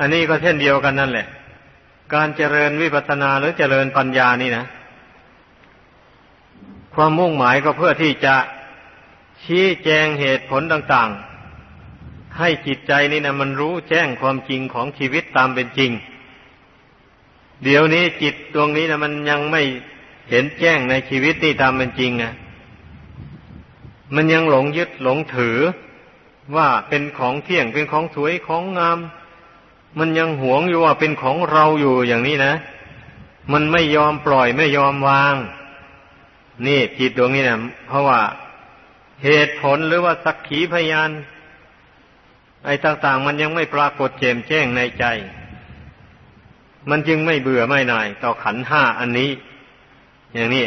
อันนี้ก็เช่นเดียวกันนั่นแหละ การเจริญวิปัสสนาหรือเจริญปัญญานี่นะ ความมุ่งหมายก็เพื่อที่จะชี้แจงเหตุผลต่างๆ ให้จิตใจนี่นะมันรู้แจ้งความจริงของชีวิตตามเป็นจริง เดี๋ยวนี้จิตดวงนี้นะมันยังไม่เห็นแจ้งในชีวิตนี่ตามเป็นจริงอะมันยังหลงยึดหลงถือว่าเป็นของเที่ยงเป็นของสวยของงาม มันยังหวงอยู่ว่าเป็นของเราอยู่อย่างนี้นะ มันไม่ยอมปล่อยไม่ยอมวาง นี่จิตดวงนี้นะเพราะว่าเหตุผลหรือว่าสักขีพยานไอ้ต่างๆ มันยังไม่ปรากฏเจมแจ้งในใจ มันจึงไม่เบื่อไม่นาย ต่อขันห้าอันนี้ อย่างนี้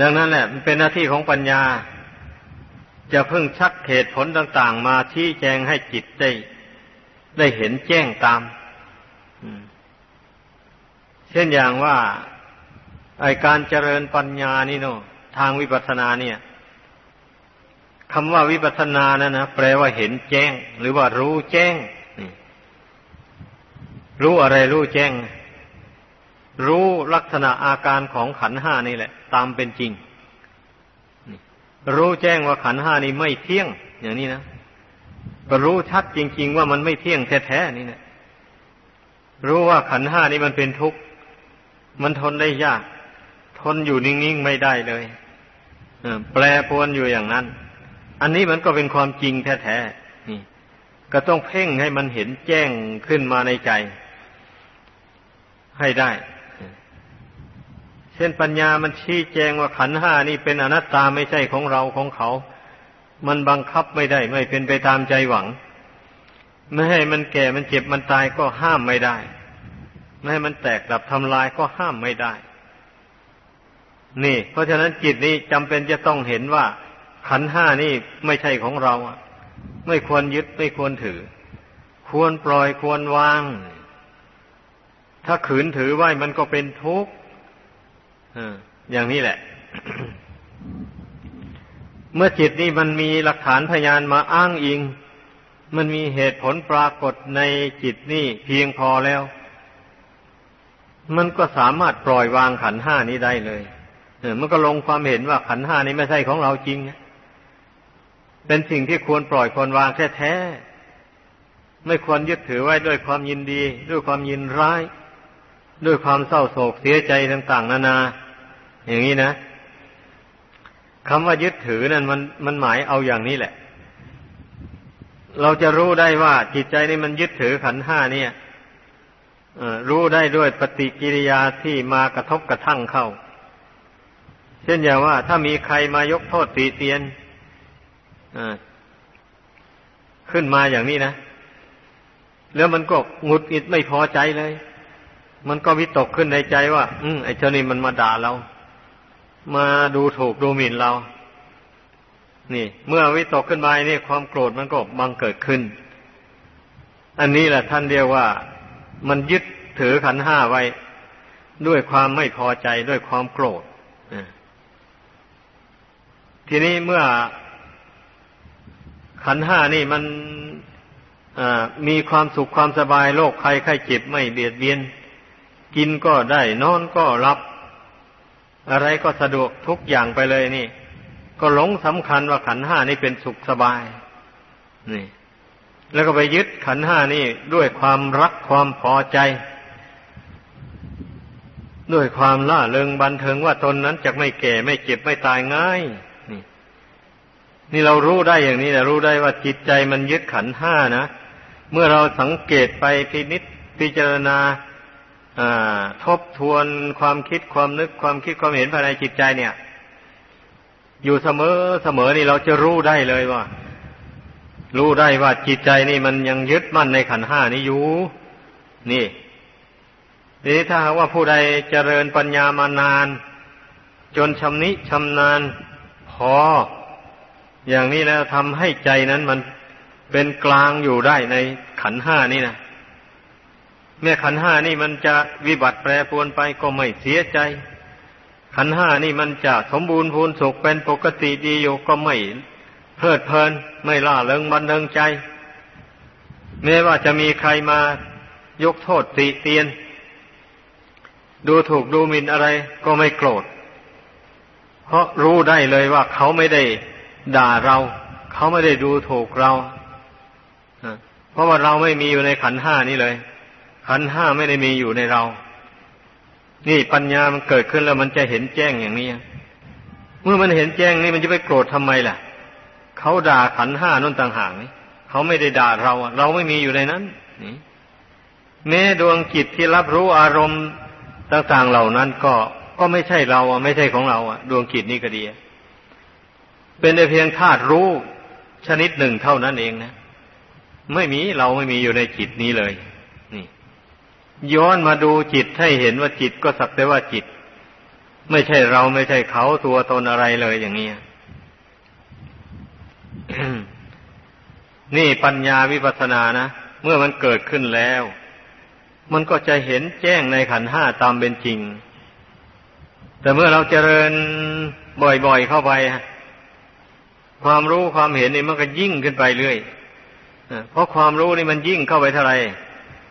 ดังนั้นแหละมันเป็นหน้าที่ของปัญญา จะเพิ่งชักเหตุผลต่าง ๆ มาชี้แจงให้จิตได้ ได้เห็นแจ้งตามเช่นอย่างว่าไอการเจริญปัญญานี่เนาะทางวิปัสสนาเนี่ยคำว่าวิปัสสนานั่นนะแปลว่าเห็นแจ้ง หรือว่ารู้แจ้งรู้อะไรรู้แจ้ง รู้ลักษณะอาการของขันห้านี่แหละ ตามเป็นจริง รู้แจ้งว่าขันห้านี่ไม่เที่ยง อย่างนี้นะรู้ชัดจริง ๆ ว่ามันไม่เที่ยงแท้ๆนี่นะรู้ว่าขันห้านี่มันเป็นทุกข์ มันทนได้ยาก ทนอยู่นิ่งๆไม่ได้เลยแปรปวนอยู่อย่างนั้น อันนี้มันก็เป็นความจริงแท้ๆนี่ ก็ต้องเพ่งให้มันเห็นแจ้งขึ้นมาในใจ ให้ได้ เช่นปัญญามันชี้แจงว่าขันห้านี่เป็นอนัตตาไม่ใช่ของเราของเขา มันบังคับไม่ได้ ไม่เป็นไปตามใจหวัง ไม่ให้มันแก่มันเจ็บมันตายก็ห้ามไม่ได้ ไม่ให้มันแตกดับทำลายก็ห้ามไม่ได้ นี่ เพราะฉะนั้นจิตนี้จำเป็นจะต้องเห็นว่า ขันห้านี่ไม่ใช่ของเราไม่ควรยึดไม่ควรถือ ควรปล่อยควรวาง ถ้าขืนถือไว้มันก็เป็นทุกข์ อย่างนี้แหละ เมื่อจิตนี้มันมีหลักฐานพยานมาอ้างอิง มันมีเหตุผลปรากฏในจิตนี่เพียงพอแล้ว มันก็สามารถปล่อยวางขันห้านี้ได้เลยมันก็ลงความเห็นว่าขันห้านี้ไม่ใช่ของเราจริงเป็นสิ่งที่ควรปล่อยควรวางแท้ๆไม่ควรยึดถือไว้ด้วยความยินดี ด้วยความยินร้าย ด้วยความเศร้าโศกเสียใจต่างๆ นานา อย่างนี้นะคำว่ายึดถือนั่นมันมันหมายเอาอย่างนี้แหละ เราจะรู้ได้ว่าจิตใจนี่มันยึดถือขันห้าเนี่ยรู้ได้ด้วยปฏิกิริยาที่มากระทบกระทั่งเข้า เช่นอย่างว่า ถ้ามีใครมายกโทษตีเตียนขึ้นมาอย่างนี้นะ แล้วมันก็หงุดหงิดไม่พอใจเลย มันก็วิตกขึ้นในใจว่า อืมไอ้เจ้านี่มันมาด่าเรา มาดูถูกดูหมิ่นเรา นี่ เมื่อวิตกขึ้นมาเนี่ยความโกรธมันก็บังเกิดขึ้น อันนี้แหละท่านเรียกว่า มันยึดถือขันห้าไว้ ด้วยความไม่พอใจด้วยความโกรธทีนี้เมื่อขันห้านี่มันมีความสุขความสบายโรคภัยไข้เจ็บไม่เบียดเบียน กินก็ได้นอนก็รับ อะไรก็สะดวกทุกอย่างไปเลยนี่ ก็หลงสำคัญว่าขันห้านี่เป็นสุขสบาย นี่ แล้วก็ไปยึดขันห้านี่ด้วยความรักความพอใจ ด้วยความล่าเริงบันเทิงว่าตนนั้นจะไม่แก่ไม่เจ็บไม่ตายง่ายนี่เรารู้ได้อย่างนี้นะรู้ได้ว่าจิตใจมันยึดขันห้านะ เมื่อเราสังเกตไปพินิษพิจารณา ทบทวนความคิดความนึกความคิดความเห็นภายในจิตใจเนี่ย อยู่เสมอเสมอนี่เราจะรู้ได้เลยว่า รู้ได้ว่าจิตใจนี่มันยังยึดมั่นในขันห้านี้อยู่ นี่ทีนี้ถ้าว่าผู้ใดเจริญปัญญามานาน จนชำนิชำนาญพอ อย่างนี้แล้วทำให้ใจนั้นมันเป็นกลางอยู่ได้ในขันห้านี่นะ แม่ขันห้านี่มันจะวิบัติแปรปรวนไปก็ไม่เสียใจ ขันห้านี่มันจะสมบูรณ์พูนสุขเป็นปกติดีอยู่ก็ไม่เพลิดเพลิน ไม่ล่าเริงบันเทิงใจ แม้ว่าจะมีใครมายกโทษติเตียน ดูถูกดูหมิ่นอะไรก็ไม่โกรธ เพราะรู้ได้เลยว่าเขาไม่ได้ด่าเรา เขาไม่ได้ดูถูกเราเพราะว่าเราไม่มีอยู่ในขันห้านี้เลย ขันห้าไม่ได้มีอยู่ในเรา นี่ปัญญามันเกิดขึ้นแล้วมันจะเห็นแจ้งอย่างนี้ เมื่อมันเห็นแจ้งนี่มันจะไปโกรธทำไมล่ะ เขาด่าขันห้านั่นต่างหากนี่เขาไม่ได้ด่าเราเราไม่มีอยู่ในนั้นนี่แม้ดวงจิตที่รับรู้อารมณ์ต่าง ๆเหล่านั้นก็ก็ไม่ใช่เราอะไม่ใช่ของเราอะ ดวงจิตนี่ก็ดีเป็นแต่เพียงธาตุรู้ชนิดหนึ่งเท่านั้นเองนะไม่มีเราไม่มีอยู่ในจิตนี้เลย ย้อนมาดูจิตให้เห็นว่าจิตก็สักแต่ว่าจิต ไม่ใช่เราไม่ใช่เขาตัวตนอะไรเลยอย่างนี้นี่ปัญญาวิปัสสนานะเมื่อมันเกิดขึ้นแล้ว มันก็จะเห็นแจ้งในขันห้าตามเป็นจริง แต่เมื่อเราเจริญบ่อยๆเข้าไปความรู้ความเห็นนี่มันก็ยิ่งขึ้นไปเรื่อยเพราะความรู้นี่มันยิ่งเข้าไปเท่าไหร่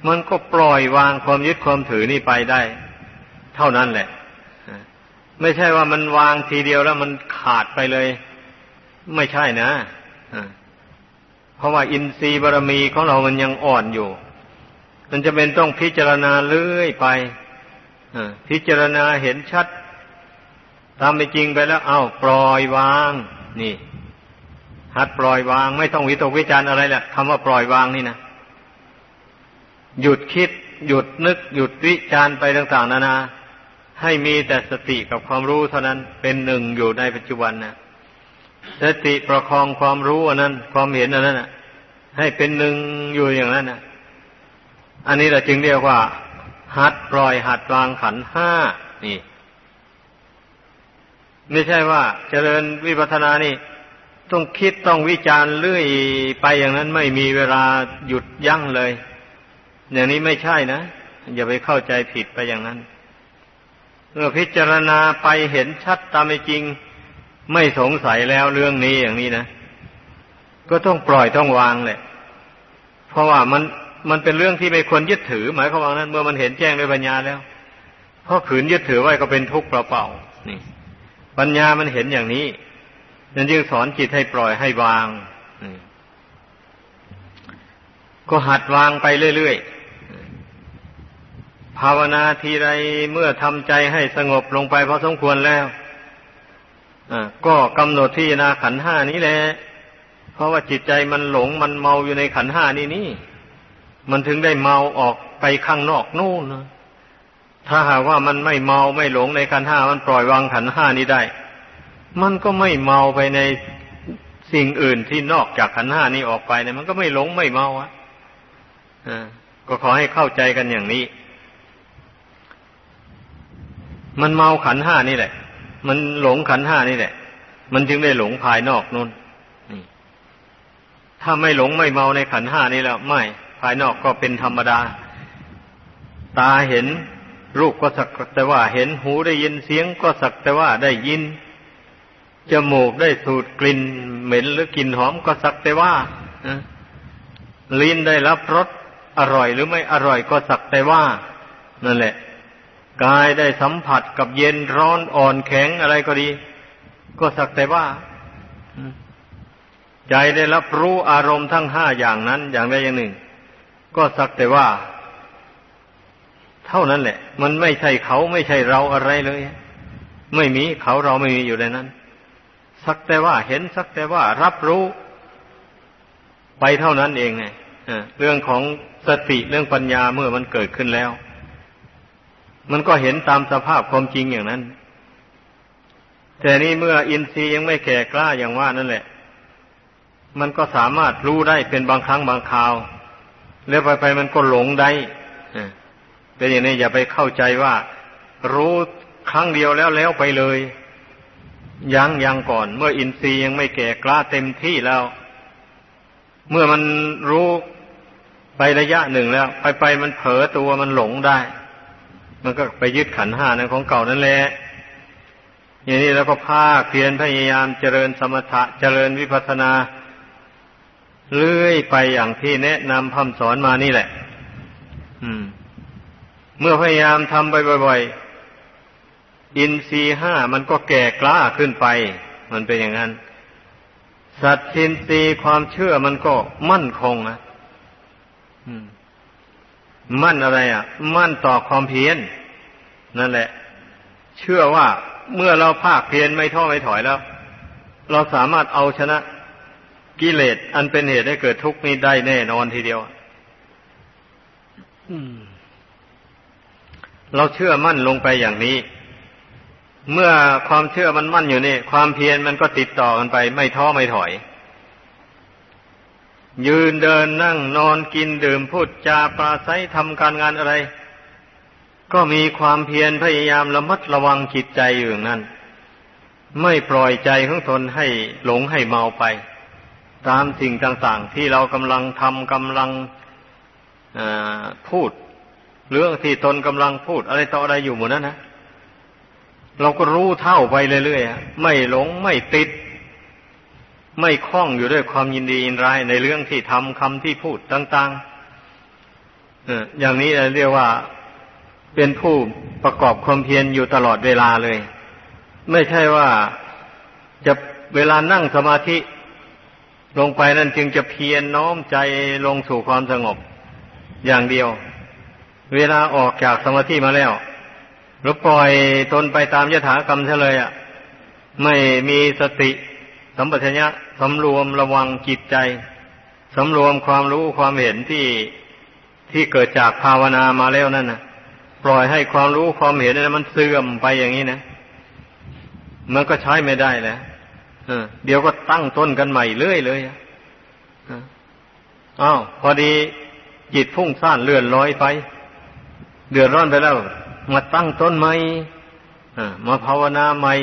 มันก็ปล่อยวางความยึดความถือนี่ไปได้ เท่านั้นแหละ ไม่ใช่ว่ามันวางทีเดียวแล้วมันขาดไปเลย ไม่ใช่นะเพราะว่าอินทรีย์บารมีของเรามันยังอ่อนอยู่ มันจะเป็นต้องพิจารณาเรื่อยไปพิจารณาเห็นชัดตามไปจริงไปแล้ว เอาปล่อยวาง นี่ หัดปล่อยวาง ไม่ต้องวิตกวิจารอะไรแหละคำว่าปล่อยวางนี่นะ หยุดคิด หยุดนึก หยุดวิจารไปต่าง ๆ นานา ให้มีแต่สติกับความรู้เท่านั้นเป็นหนึ่งอยู่ในปัจจุบันนะสติประคองความรู้อันนั้น ความเห็นอันนั้นให้เป็นหนึ่งอยู่อย่างนั้นนะอันนี้เราจึงเรียกว่า หัดปล่อยหัดวางขันห้านี่ ไม่ใช่ว่า เจริญวิปัสสนานี่ ต้องคิดต้องวิจารณ์เรื่อยไปอย่างนั้นไม่มีเวลาหยุดยั้งเลย อย่างนี้ไม่ใช่นะ อย่าไปเข้าใจผิดไปอย่างนั้น เมื่อพิจารณาไปเห็นชัดตามจริง ไม่สงสัยแล้วเรื่องนี้อย่างนี้นะ ก็ต้องปล่อยต้องวางแหละ เพราะว่ามันมันเป็นเรื่องที่ไม่ควรยึดถือ หมายความว่านั้น เมื่อมันเห็นแจ้งด้วยปัญญาแล้วเพราะขืนยึดถือไว้ก็เป็นทุกข์เปล่าๆนี่ ปัญญามันเห็นอย่างนี้นั่นจึงสอนจิตให้ปล่อยให้วางก็หัดวางไปเรื่อยๆ ภาวนาทีไรเมื่อทำใจให้สงบลงไปพอสมควรแล้วก็กำหนดที่นาขันห้านี้แหละ เพราะว่าจิตใจมันหลงมันเมาอยู่ในขันห้านี้นี่ มันถึงได้เมาออกไปข้างนอกนู่นถ้าหากว่ามันไม่เมาไม่หลงในขันห้ามันปล่อยวางขันห้านี้ได้ มันก็ไม่เมาไปในสิ่งอื่นที่นอกจากขันห้านี้ออกไปเนี่ยมันก็ไม่หลงไม่เมาอะก็ขอให้เข้าใจกันอย่างนี้ มันเมาขันห้านี่แหละ มันหลงขันห้านี่แหละ มันจึงได้หลงภายนอกนู่นนี่ถ้าไม่หลงไม่เมาในขันห้านี่แล้ว ไม่ ภายนอกก็เป็นธรรมดา ตาเห็น รูปก็สักแต่ว่าเห็นหูได้ยินเสียงก็สักแต่ว่าได้ยินจมูกได้สูดกลิ่น เหม็นหรือกลิ่นหอมก็สักแต่ว่าลิ้นได้รับรสอร่อยหรือไม่อร่อยก็สักแต่ว่า นั่นแหละ กายได้สัมผัสกับเย็นร้อนอ่อนแข็งอะไรก็ดี ก็สักแต่ว่า ใจได้รับรู้อารมณ์ทั้งห้าอย่างนั้น อย่างใดอย่างหนึ่ง ก็สักแต่ว่า เท่านั้นแหละ มันไม่ใช่เขาไม่ใช่เราอะไรเลย ไม่มีเขาเราไม่มีอยู่ในนั้น สักแต่ว่าเห็นสักแต่ว่ารับรู้ไปเท่านั้นเองไงเรื่องของสติเรื่องปัญญาเมื่อมันเกิดขึ้นแล้ว มันก็เห็นตามสภาพความจริงอย่างนั้น แต่นี่เมื่ออินทรีย์ยังไม่แก่กล้าอย่างว่านั่นแหละ มันก็สามารถรู้ได้เป็นบางครั้งบางคราว แล้วไปไปมันก็หลงได้เป็นอย่างนี้อย่าไปเข้าใจว่า รู้ครั้งเดียวแล้วแล้วไปเลย ยังยังก่อน เมื่ออินทรีย์ยังไม่แก่กล้าเต็มที่แล้ว เมื่อมันรู้ไประยะหนึ่งแล้ว ไปไปมันเผลอตัวมันหลงได้ มันก็ไปยึดขันห้านั้นของเก่านั่นแหละ อย่างนี้แล้วก็ภาคเพียรพยายามเจริญสมถะเจริญวิปัสนา เลื่อยไปอย่างที่แนะนำคำสอนมานี่แหละ อืม เมื่อพยายามทำไปบ่อยๆ อินทรีห้ามันก็แก่กล้าขึ้นไป มันเป็นอย่างนั้น สัตทินทรีความเชื่อมันก็มั่นคงอะ นอะไรอะ มั่นต่อความเพียรนั่นแหละ เชื่อว่าเมื่อเราภาคเพียรไม่ท้อไม่ถอยแล้ว เราสามารถเอาชนะกิเลสอันเป็นเหตุให้เกิดทุกข์นี้ได้แน่นอนทีเดียวเราเชื่อมั่นลงไปอย่างนี้ เมื่อความเชื่อมันมั่นอยู่นี่ ความเพียรมันก็ติดต่อกันไป ไม่ท้อไม่ถอย ยืนเดินนั่งนอนกินดื่มพูดจาปราศัยทำการงานอะไร ก็มีความเพียรพยายามระมัดระวังจิตใจอยู่อย่างนั้น ไม่ปล่อยใจของตนให้หลงให้เมาไป ตามสิ่งต่างๆ ที่เรากำลังทำกำลังพูด เรื่องที่ตนกำลังพูดอะไรต่ออะไรอยู่หมดนั้นนะเราก็รู้เท่าไปเรื่อยๆไม่หลงไม่ติด ไม่คล้องอยู่ด้วยความยินดียินร้ายในเรื่องที่ทำคำที่พูดต่างๆอย่างนี้เรียกว่าเป็นผู้ประกอบความเพียรอยู่ตลอดเวลาเลย ไม่ใช่ว่าจะเวลานั่งสมาธิลงไปนั่นจึงจะเพียรน้อมใจลงสู่ความสงบ อย่างเดียว เวลาออกจากสมาธิมาแล้วหรือปล่อยตนไปตามยถากรรมเฉลยอะ ไม่มีสติ สัมปชัญญะสำรวมระวังจิตใจสำรวมความรู้ความเห็นที่ที่เกิดจากภาวนามาแล้วนั่นนะปล่อยให้ความรู้ความเห็นนั้นมันเสื่อมไปอย่างนี้นะมันก็ใช้ไม่ได้แล้วเดี๋ยวก็ตั้งต้นกันใหม่เรื่อยเลยอ้าวพอดีจิตพุ่งซ่านเลื่อนลอยไป เดือดร้อนไปแล้ว มาตั้งต้นใหม่มาภาวนาใหม่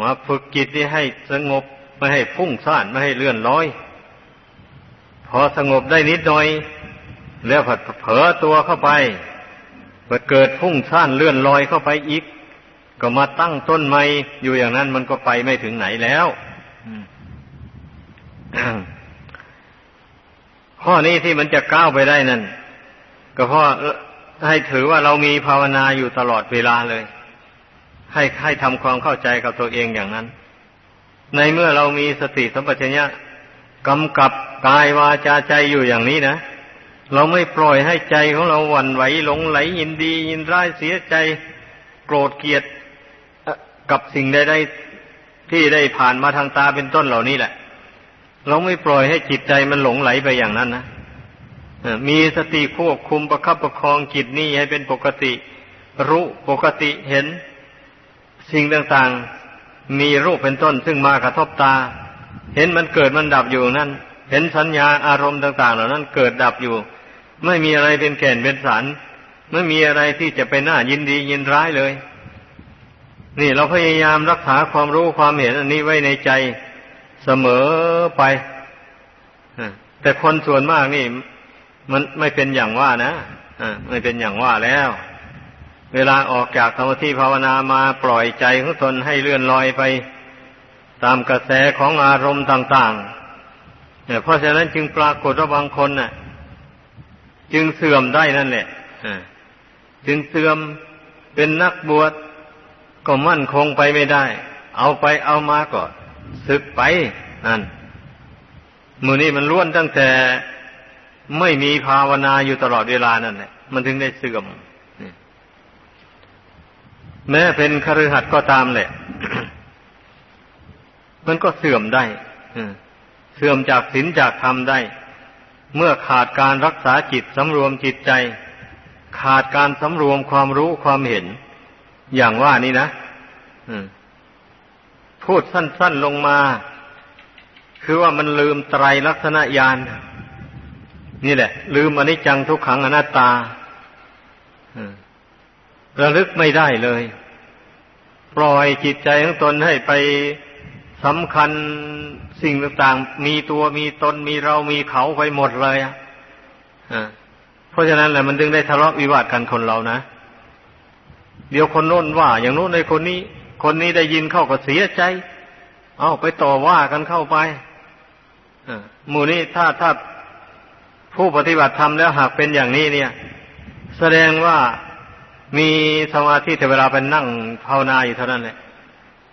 มาฝึกจิตที่ให้สงบไม่ให้พุ่งซ่านไม่ให้เลื่อนลอย พอสงบได้นิดหน่อย แล้วผัดเผลอตัวเข้าไปเกิดพุ่งซ่านเลื่อนลอยเข้าไปอีก ก็มาตั้งต้นไม้อยู่อย่างนั้นมันก็ไปไม่ถึงไหนแล้วข้อนี้ที่มันจะก้าวไปได้นั่นก็เพราะให้ถือว่าเรามีภาวนาอยู่ตลอดเวลาเลย ให้ให้ทำความเข้าใจกับตัวเองอย่างนั้น ในเมื่อเรามีสติสัมปชัญญะกำกับกายวาจาใจอยู่อย่างนี้นะ เราไม่ปล่อยให้ใจของเราหวั่นไหวหลงไหลยินดี ยินร้ายเสียใจ โกรธเกลียดกับสิ่งใดๆที่ได้ผ่านมาทางตาเป็นต้นเหล่านี้แหละ เราไม่ปล่อยให้จิตใจมันหลงไหลไปอย่างนั้นนะมีสติควบคุมประคับประคองจิตนี้ให้เป็นปกติ รู้ปกติเห็น สิ่งต่างๆ มีรูปเป็นต้นซึ่งมากระทบตา เห็นมันเกิดมันดับอยู่นั่น เห็นสัญญาอารมณ์ต่าง ๆ เหล่านั้นเกิดดับอยู่ ไม่มีอะไรเป็นแก่นเป็นสารไม่มีอะไรที่จะเป็นหน้ายินดียินร้ายเลย นี่เราพยายามรักษาความรู้ความเห็นอันนี้ไว้ในใจเสมอไปแต่คนส่วนมากนี่ มันไม่เป็นอย่างว่านะไม่เป็นอย่างว่าแล้ว เวลาออกจากสมาธิภาวนามาปล่อยใจของตนให้เลื่อนลอยไป ตามกระแสของอารมณ์ต่างๆเนี่ยเพราะฉะนั้นจึงปรากฏว่าบางคนน่ะ จึงเสื่อมได้นั่นแหละจึงเสื่อมเป็นนักบวชก็มั่นคงไปไม่ได้ เอาไปเอามาก็ศึกไปนั่นมือนี้มันล้วนตั้งแต่ไม่มีภาวนาอยู่ตลอดเวลานั่นแหละมันถึงได้เสื่อม แม้เป็นคฤหัสถ์ก็ตามแหละ มันก็เสื่อมได้เสื่อมจากศีลจากธรรมได้ เมื่อขาดการรักษาจิตสำรวมจิตใจ ขาดการสำรวมความรู้ความเห็น อย่างว่านี่นะพูดสั้น ๆลงมา คือว่ามันลืมไตรลักษณะญาณนี่แหละ ลืมอนิจจังทุกขังอนัตตา ระลึกไม่ได้เลย ปล่อยจิตใจของตนให้ไปสำคัญสิ่งต่างๆ มีตัวมีตนมีเรามีเขาไปหมดเลยอะเพราะฉะนั้นแหละมันจึงได้ทะเลาะวิวาทกันคนเรานะ เดี๋ยวคนโน้นว่า อย่างโน้นในคนนี้ คนนี้ได้ยินเข้าก็เสียใจ เอาไปต่อว่ากันเข้าไปหมู่นี้ถ้าถ้าผู้ปฏิบัติธรรมแล้วหากเป็นอย่างนี้เนี่ย แสดงว่า มีสมาธิแต่เวลาเป็นนั่งภาวนาอยู่เท่านั้นแหละ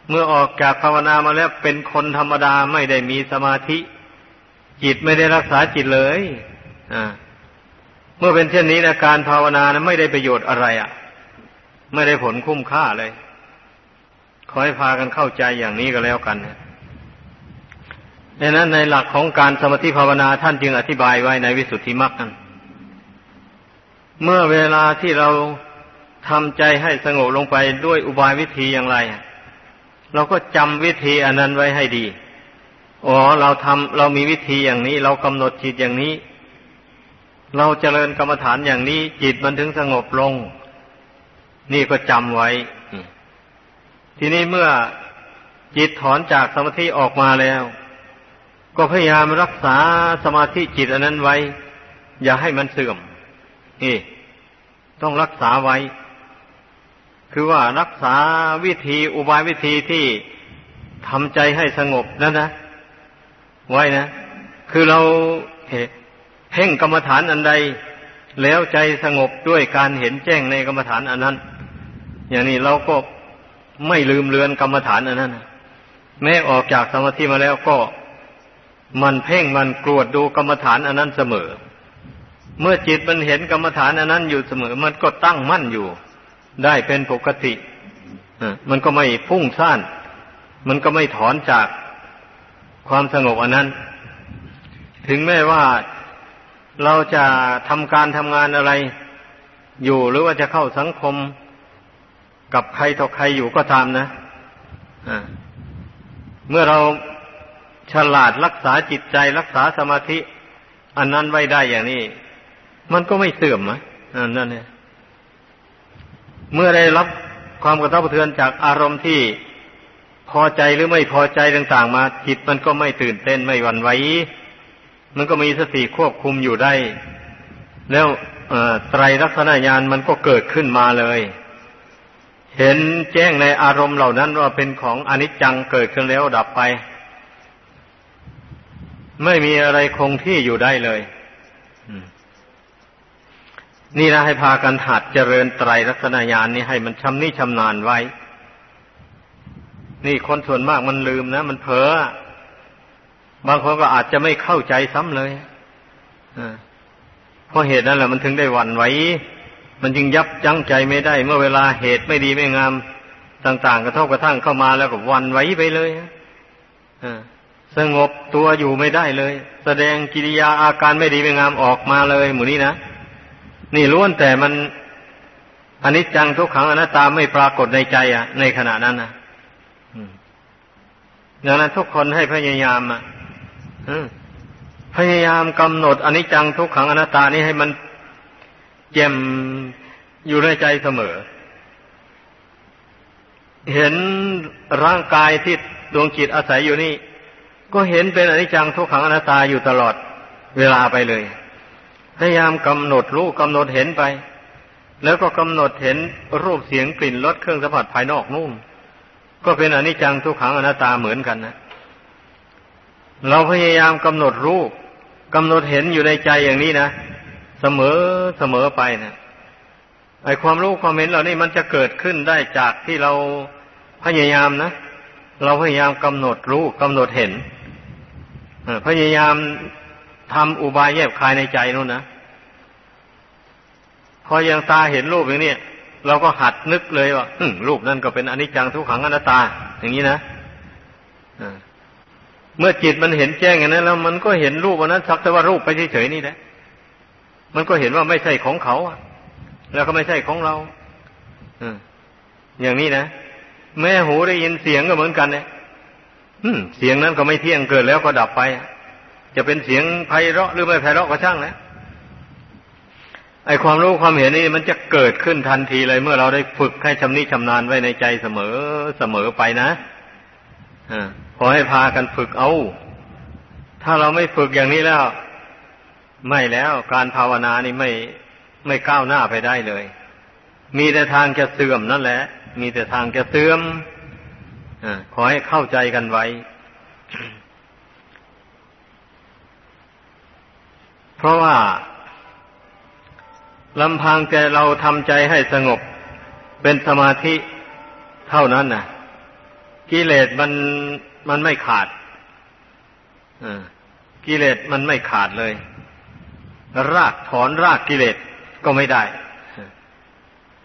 เมื่อออกจากภาวนามาแล้วเป็นคนธรรมดาไม่ได้มีสมาธิ จิตไม่ได้รักษาจิตเลย อ่า เมื่อเป็นเช่นนี้นะการภาวนานะไม่ได้ประโยชน์อะไรอะ่ะ ไม่ได้ผลคุ้มค่าเลย ขอให้พากันเข้าใจอย่างนี้ก็แล้วกันเนี่ยดังนั้นในหลักของการสมาธิภาวนาท่านจึงอธิบายไว้ในวิสุทธิมรรคนั้น เมื่อเวลาที่เรา ทำใจให้สงบลงไปด้วยอุบายวิธีอย่างไร เราก็จำวิธีอันนั้นไว้ให้ดี อ๋อ เราทำเรามีวิธีอย่างนี้ เรากำหนดจิตอย่างนี้ เราเจริญกรรมฐานอย่างนี้ จิตมันถึงสงบลง นี่ก็จำไว้ ทีนี้เมื่อจิตถอนจากสมาธิออกมาแล้ว ก็พยายามรักษาสมาธิจิตอันนั้นไว้ อย่าให้มันเสื่อม นี่ ต้องรักษาไว้ คือว่ารักษาวิธีอุบายวิธีที่ทำใจให้สงบนั่นนะ ไว้นะ คือเราเพ่งกรรมฐานอันใด แล้วใจสงบด้วยการเห็นแจ้งในกรรมฐานอันนั้น อย่างนี้เราก็ไม่ลืมเลือนกรรมฐานอันนั้นแม้ออกจากสมาธิมาแล้วก็มันเพ่งมันกรวดดูกรรมฐานอันนั้นเสมอ เมื่อจิตมันเห็นกรรมฐานอันนั้นอยู่เสมอ มันก็ตั้งมั่นอยู่ ได้เป็นปกติมันก็ไม่พุ่งซ่าน มันก็ไม่ถอนจากความสงบอันนั้น ถึงแม้ว่าเราจะทำการทำงานอะไร อยู่หรือว่าจะเข้าสังคมกับใครต่อใครอยู่ก็ตามนะเมื่อเราฉลาดรักษาจิตใจรักษาสมาธิ อันนั้นไว้ได้อย่างนี้ มันก็ไม่เสื่อมนะนั่นเนี่ย เมื่อได้รับความกระทบกระเทือนจากอารมณ์ที่พอใจหรือไม่พอใจต่างๆ มา จิตมันก็ไม่ตื่นเต้นไม่หวั่นไหวมันก็มีสติควบคุมอยู่ได้ แล้วไตรลักษณะญาณมันก็เกิดขึ้นมาเลย เห็นแจ้งในอารมณ์เหล่านั้นว่าเป็นของอนิจจังเกิดขึ้นแล้วดับไป ไม่มีอะไรคงที่อยู่ได้เลย นี่นะให้พากันหัดเจริญไตรลักษณญาณนี่ให้มันชำนิชำนาญไว้ นี่คนส่วนมากมันลืมนะ มันเผลอบางคนก็อาจจะไม่เข้าใจซ้ำเลยเพราะเหตุนั้นแหละมันถึงได้หวั่นไหวมันจึงยับยั้งใจไม่ได้ เมื่อเวลาเหตุไม่ดีไม่งาม ต่าง ๆ กระทบกระทั่งเข้ามาแล้วก็วันไหวไปเลยสงบตัวอยู่ไม่ได้เลย แสดงกิริยาอาการไม่ดีไม่งามออกมาเลย หมู่นี้นะ นี่ล้วนแต่มันอนิจจังทุกขังอนัตตาไม่ปรากฏในใจอะ ในขณะนั้นนะดังนั้นทุกคนให้พยายามอะพยายามกำหนดอนิจจังทุกขังอนัตตานี้ให้มันเจ่มอยู่ในใจเสมอ เห็นร่างกายที่ดวงจิตอาศัยอยู่นี่ ก็เห็นเป็นอนิจจังทุกขังอนัตตาอยู่ตลอดเวลาไปเลย ยายามกำหนดรู้กำหนดเห็นไป แล้วก็กำหนดเห็นรูปเสียงกลิ่นรสเครื่องสัมผัสภายนอกนู่นก็เป็นอนิจจังทุกขังอนัตตาเหมือนกันนะเราพยายามกำหนดรูปกำหนดเห็นอยู่ในใจอย่างนี้นะเสมอเสมอไปนะไอความรู้ความเห็นเหล่านี้มันจะเกิดขึ้นได้จากที่เราพยายามนะเราพยายามกำหนดรู้กำหนดเห็นพยายามทำอุบายแยบคายในใจนู่นนะ พออยังตาเห็นรูปอย่างนี้เราก็หัดนึกเลยว่ารูปนั่นก็เป็นอนิจจังทุกขังอนัตตา อย่างนี้นะเมื่อจิตมันเห็นแจ้งอย่างนั้นแล้ว มันก็เห็นรูปวันนั้นสักแต่ว่ารูปไปเฉยๆนี่แหละมันก็เห็นว่าไม่ใช่ของเขาแล้วก็ไม่ใช่ของเราอย่างนี้นะแม่หูได้ยินเสียงก็เหมือนกันเนี่ยเสียงนั้นก็ไม่เที่ยงเกิดแล้วก็ดับไป จะเป็นเสียงไพเราะหรือไม่ไพเราะก็ช่างแล้ว ไอความรู้ความเห็นนี่มันจะเกิดขึ้นทันทีเลย เมื่อเราได้ฝึกให้ชำนิชำนาญไว้ในใจเสมอเสมอไปนะอพอให้พากันฝึกเอา ถ้าเราไม่ฝึกอย่างนี้แล้ว ไม่แล้วการภาวนานี่ไม่ไม่ก้าวหน้าไปได้เลย มีแต่ทางจะเสื่อมนั่นแหละ มีแต่ทางจะเสื่อมอขอให้เข้าใจกันไว้ เพราะว่า ลำพังแต่เราทำใจให้สงบ เป็นสมาธิเท่านั้นนะกิเลสมันมันไม่ขาดกิเลสมันไม่ขาดเลย รากถอนรากกิเลสก็ไม่ได้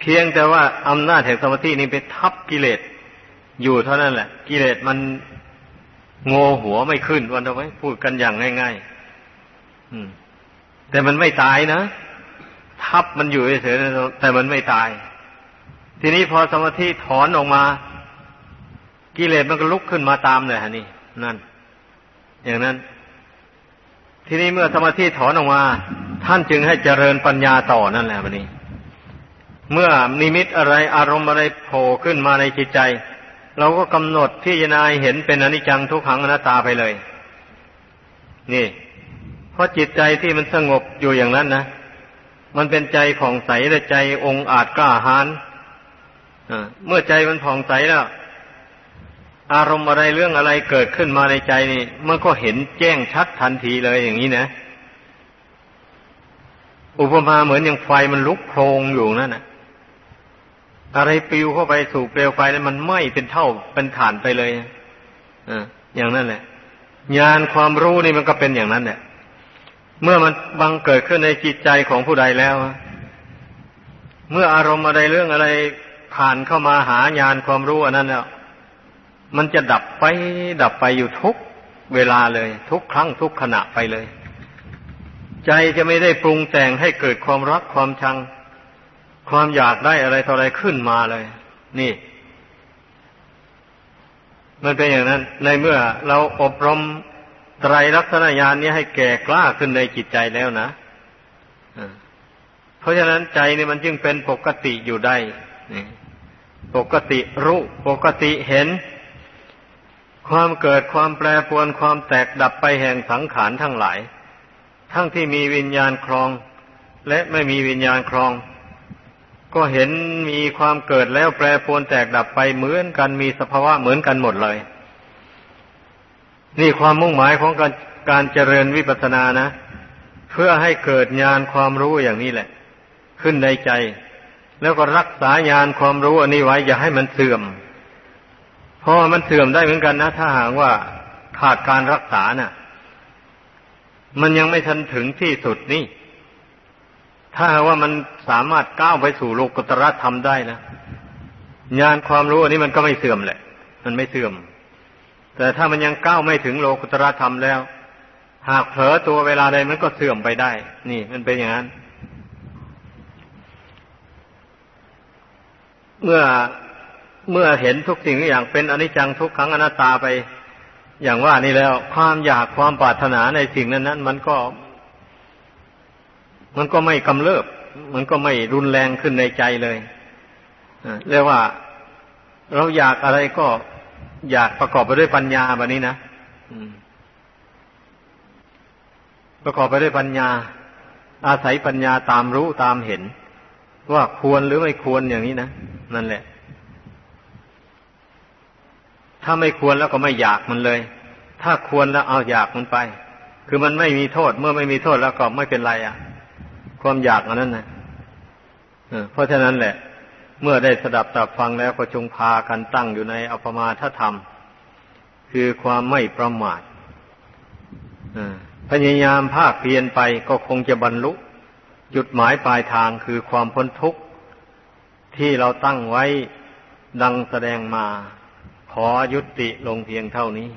เพียงแต่ว่าอำนาจแห่งสมาธินี้ไปทับกิเลสอยู่เท่านั้นแหละ กิเลสมันโงหัวไม่ขึ้นวันเอาไว้พูดกันอย่างง่ายๆแต่มันไม่ตายนะ ทับมันอยู่เฉยๆแต่มันไม่ตาย ทีนี้พอสมาธิถอนออกมา กิเลสมันก็ลุกขึ้นมาตามเลยฮะนี่นั่น อย่างนั้น ทีนี้เมื่อสมาธิถอนออกมา ท่านจึงให้เจริญปัญญาต่อนั่นแหละวันนี้ เมื่อนิมิตอะไรอารมณ์อะไรโผล่ขึ้นมาในจิตใจ เราก็กำหนดที่จะนายเห็นเป็นอนิจจังทุกขังอนัตตาไปเลย นี่เพราะจิตใจที่มันสงบอยู่อย่างนั้นนะ มันเป็นใจผ่องใสและใจองอาจกล้าหาญเมื่อใจมันผ่องใสแล้ว อารมณ์อะไรเรื่องอะไรเกิดขึ้นมาในใจนี่มันก็เห็นแจ้งชัดทันทีเลยอย่างนี้นะ อุปมาเหมือนอย่างไฟมันลุกโพลงอยู่นั่นนะอะไรปิวเข้าไปสู่เปลวไฟแล้วมันไหม้เป็นเท่าเป็นฐานไปเลยอ่าอย่างนั้นแหละ ญาณความรู้นี่มันก็เป็นอย่างนั้นแหละ เมื่อมันบังเกิดขึ้นในจิตใจของผู้ใดแล้ว เมื่ออารมณ์อะไรเรื่องอะไรผ่านเข้ามาหาญาณความรู้อันนั้นแล้วมันจะดับไป ดับไปอยู่ทุกเวลาเลย ทุกครั้งทุกขณะไปเลย ใจจะไม่ได้ปรุงแต่งให้เกิดความรักความชัง ความอยากได้อะไรเท่าไรขึ้นมาเลย นี่ มันเป็นอย่างนั้น ในเมื่อเราอบรม ไตรลักษณญาณนี้ให้แก่กล้าขึ้นในจิตใจแล้วนะเพราะฉะนั้นใจนี่มันจึงเป็นปกติอยู่ได้ปกติรู้ปกติเห็น ความเกิดความแปรปรวนความแตกดับไปแห่งสังขารทั้งหลาย ทั้งที่มีวิญญาณครอง และไม่มีวิญญาณครอง ก็เห็นมีความเกิดแล้วแปรปรวนแตกดับไปเหมือนกันมีสภาวะเหมือนกันหมดเลย นี่ความมุ่งหมายของการการเจริญวิปัสสนานะ เพื่อให้เกิดญาณความรู้อย่างนี้แหละ ขึ้นในใจ แล้วก็รักษาญาณความรู้อันนี้ไว้อย่าให้มันเสื่อม เพราะมันเสื่อมได้เหมือนกันนะ ถ้าหากว่าขาดการรักษานะ่ะ มันยังไม่ทันถึงที่สุดนี่ ถ้าว่ามันสามารถก้าวไปสู่โลกุตรธรรมได้นะญาณความรู้อันนี้มันก็ไม่เสื่อมแหละ มันไม่เสื่อม แต่ถ้ามันยังก้าวไม่ถึงโลกุตรธรรมแล้ว หากเผลอตัวเวลาใดมันก็เสื่อมไปได้ นี่มันเป็นอย่างนั้น เมื่อเมื่อเห็นทุกสิ่งทุกอย่างเป็นอนิจจังทุกขังอนัตตาไป อย่างว่านี่แล้ว ความอยากความปรารถนาในสิ่งนั้นนั้นมันก็ มันก็ไม่กำเริบ มันก็ไม่รุนแรงขึ้นในใจเลยเรียกว่าเราอยากอะไรก็ อยากประกอบไปด้วยปัญญาแบบนี้นะประกอบไปด้วยปัญญา อาศัยปัญญาตามรู้ตามเห็น ว่าควรหรือไม่ควรอย่างนี้นะนั่นแหละ ถ้าไม่ควรแล้วก็ไม่อยากมันเลย ถ้าควรแล้วเอาอยากมันไป คือมันไม่มีโทษ เมื่อไม่มีโทษแล้วก็ไม่เป็นไรอะ ความอยากอันนั้นนะเพราะฉะนั้นแหละ เมื่อได้สดับตับฟังแล้วก็จงพากันตั้งอยู่ในอภมาทธรรม คือความไม่ประมาทพยายามภาคเพียนไปก็คงจะบรรลุ จุดหมายปลายทางคือความพ้นทุกข์ ที่เราตั้งไว้ดังแสดงมา ขอยุติลงเพียงเท่านี้